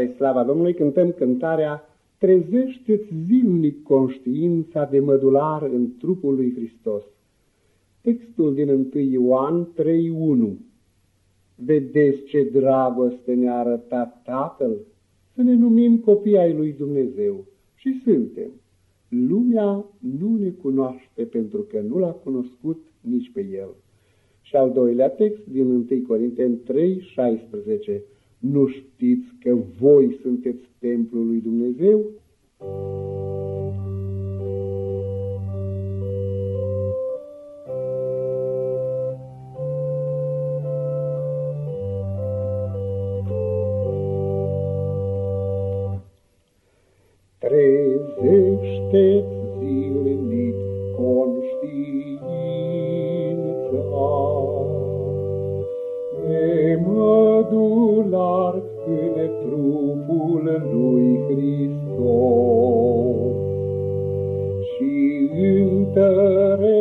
Spre slava Domnului cântăm cântarea Trezește-ți zilnic conștiința de mădular în trupul lui Hristos. Textul din 1 Ioan 3.1 Vedeți ce dragoste ne-a arătat Tatăl? Să ne numim copii ai lui Dumnezeu. Și suntem. Lumea nu ne cunoaște pentru că nu l-a cunoscut nici pe El. Și al doilea text din 1 Corinteni 3.16 nu știți că voi sunteți templul lui Dumnezeu? Trezește lui Hristos. Și întărește-te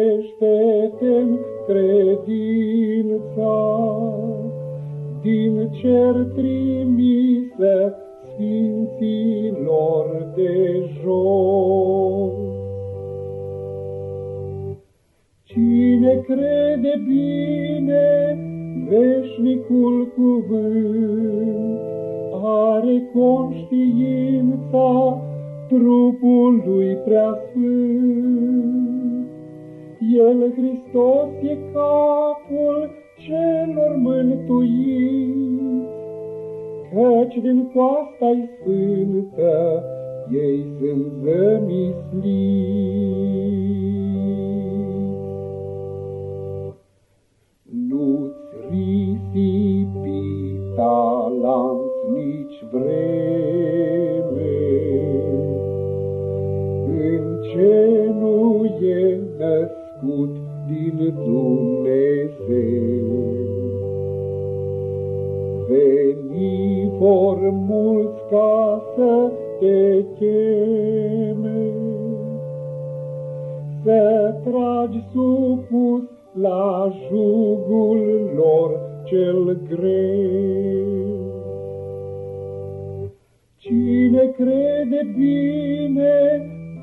în credința din cer trimisă Sfinților de jos. Cine crede bine veșnicul cuvânt, are conștiința trupului preasfânt. El, Hristos, e capul celor mântuiți, căci din coasta-i sfântă ei sunt zămisliți. Mulți ca să te cheme, să tragi supus la jugul lor cel greu. Cine crede bine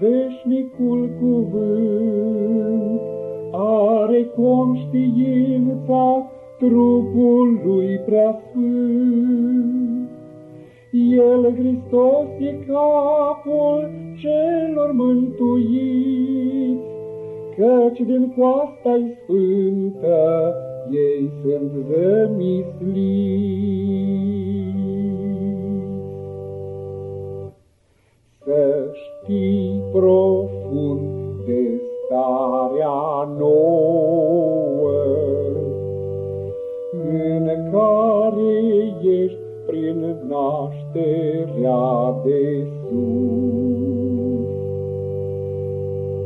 veșnicul cuvânt, are conștiința trupului prea sfânt. El, Hristos, e capul celor mântuiți, căci din coasta-i sfântă ei sunt zămisliți. Să știi profund de starea nouă, nașterea de sus.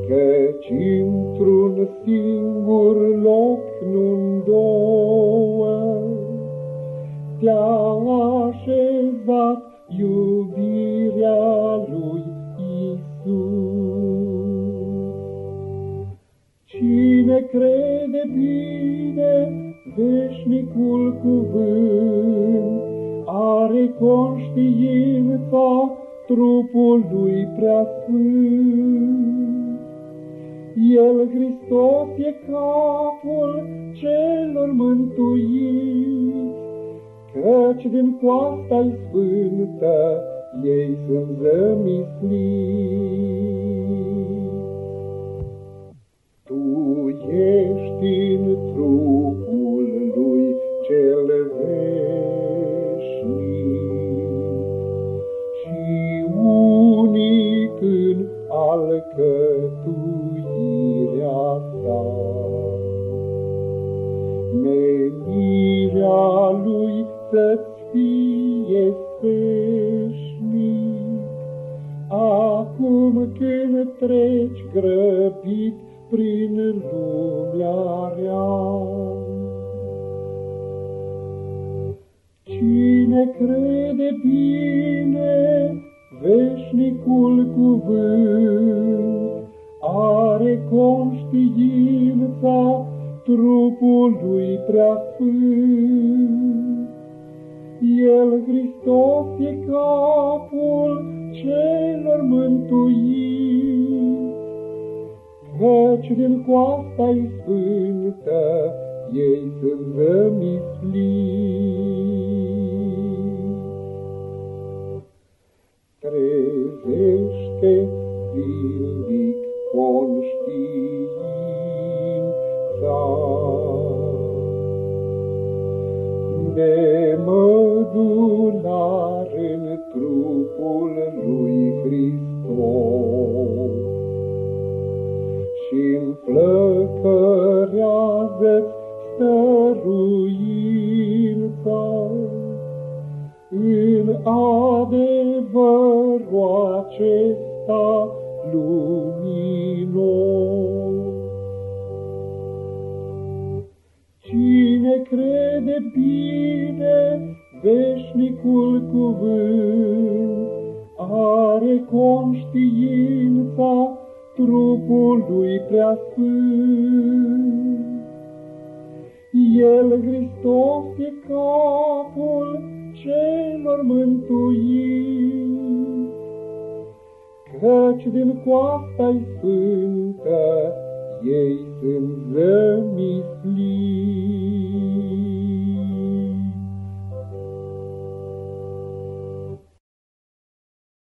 Căci într-un singur loc nu două, te-a așezat iubirea lui Isus. Cine crede bine veșnicul cuvânt, are conștiința trupului prea sfânt. El, Hristos, e capul celor mântuiți, Căci din coasta-i sfântă ei sunt zămisliți. Treci grăbit prin lumea rea. Cine crede bine veșnicul cuvânt, are conștiința trupului prea sfânt. El, Hristos, e capul celor mântuiți, Căci din coasta-i sfântă ei sunt zămisliți. Trezește zilnic conștiința, trupul lui Hristos și înflăcărează-ți stăruința în adevărul acesta luminos. Cine crede bine veșnicul cuvânt, are conștiința trupului preasfânt. El, Hristos, e capul celor mântuiți, Căci din coasta-i sfântă ei sunt zămisliți.